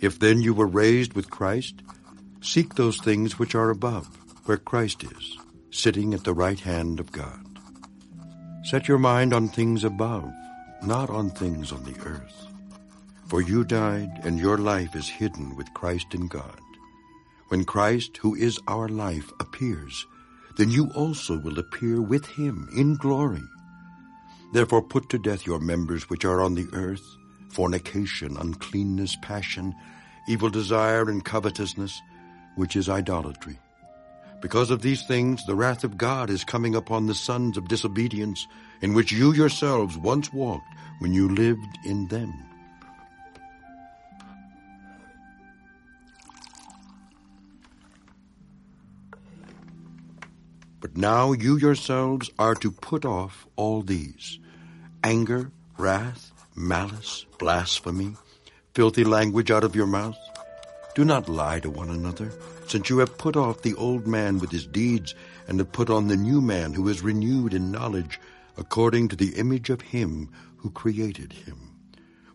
If then you were raised with Christ, seek those things which are above, where Christ is, sitting at the right hand of God. Set your mind on things above, not on things on the earth. For you died, and your life is hidden with Christ in God. When Christ, who is our life, appears, then you also will appear with him in glory. Therefore put to death your members which are on the earth, fornication, uncleanness, passion, evil desire, and covetousness, which is idolatry. Because of these things the wrath of God is coming upon the sons of disobedience, in which you yourselves once walked when you lived in them. But now you yourselves are to put off all these anger, wrath, malice, blasphemy, filthy language out of your mouth. Do not lie to one another, since you have put off the old man with his deeds, and have put on the new man who is renewed in knowledge, according to the image of him who created him.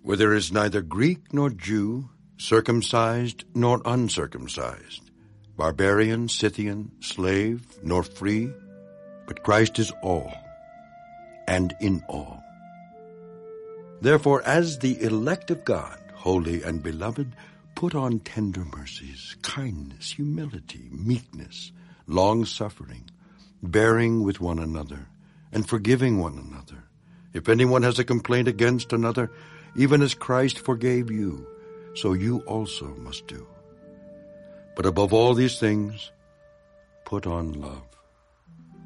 Where there is neither Greek nor Jew, circumcised nor uncircumcised, barbarian, Scythian, slave, nor free, but Christ is all, and in all. Therefore, as the elect of God, holy and beloved, put on tender mercies, kindness, humility, meekness, long-suffering, bearing with one another, and forgiving one another. If anyone has a complaint against another, even as Christ forgave you, so you also must do. But above all these things, put on love,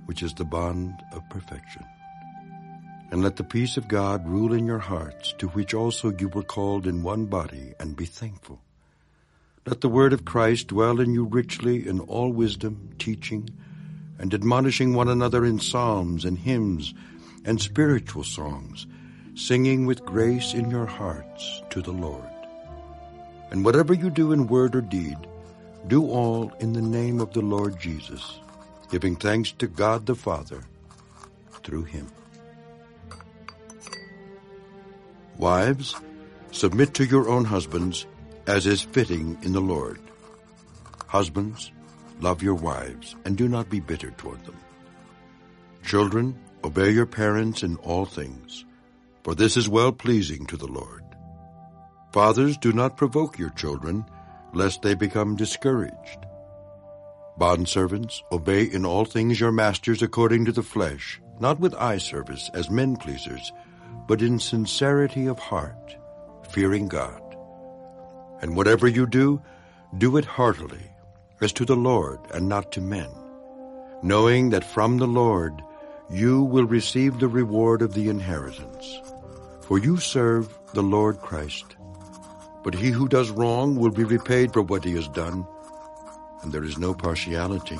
which is the bond of perfection. And let the peace of God rule in your hearts, to which also you were called in one body, and be thankful. Let the word of Christ dwell in you richly in all wisdom, teaching, and admonishing one another in psalms and hymns and spiritual songs, singing with grace in your hearts to the Lord. And whatever you do in word or deed, do all in the name of the Lord Jesus, giving thanks to God the Father through him. Wives, submit to your own husbands as is fitting in the Lord. Husbands, love your wives and do not be bitter toward them. Children, obey your parents in all things, for this is well pleasing to the Lord. Fathers, do not provoke your children, lest they become discouraged. Bondservants, obey in all things your masters according to the flesh, not with eye service as men pleasers, but in sincerity of heart, fearing God. And whatever you do, do it heartily, as to the Lord and not to men, knowing that from the Lord you will receive the reward of the inheritance. For you serve the Lord Christ. But he who does wrong will be repaid for what he has done, and there is no partiality.